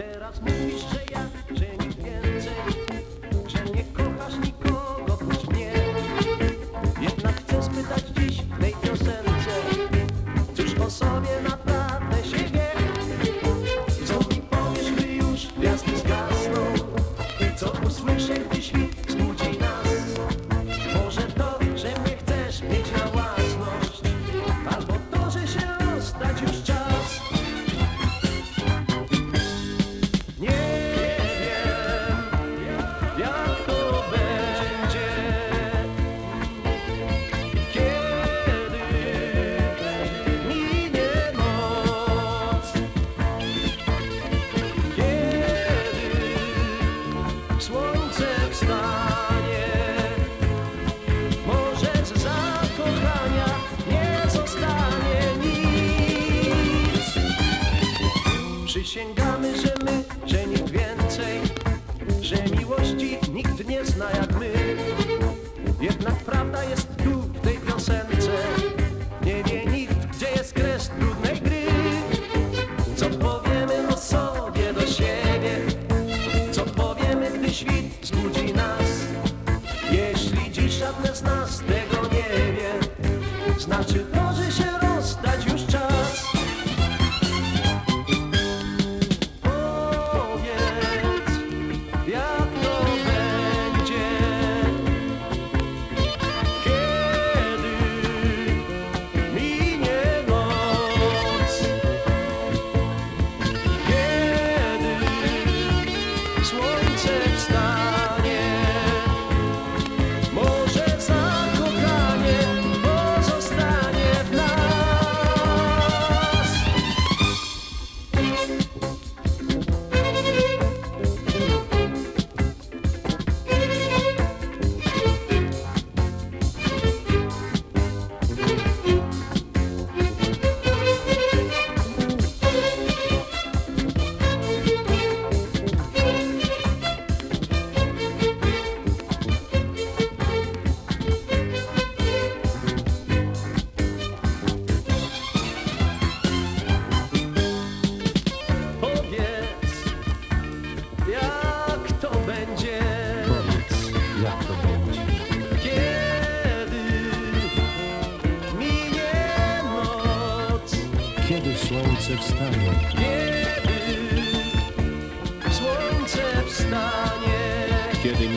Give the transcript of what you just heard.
Teraz mówisz, że ja, że nie Przysięgamy, że my, że nikt więcej, że miłości nikt nie zna jak my. Jednak prawda jest tu w tej piosence, nie wie nikt, gdzie jest kres trudnej gry. Co powiemy o sobie do siebie, co powiemy, gdy świt zbudzi nas. Jeśli dziś żadne z nas tego nie wie, znaczy to, słońce wstanie, kiedy słońce wstanie. kiedy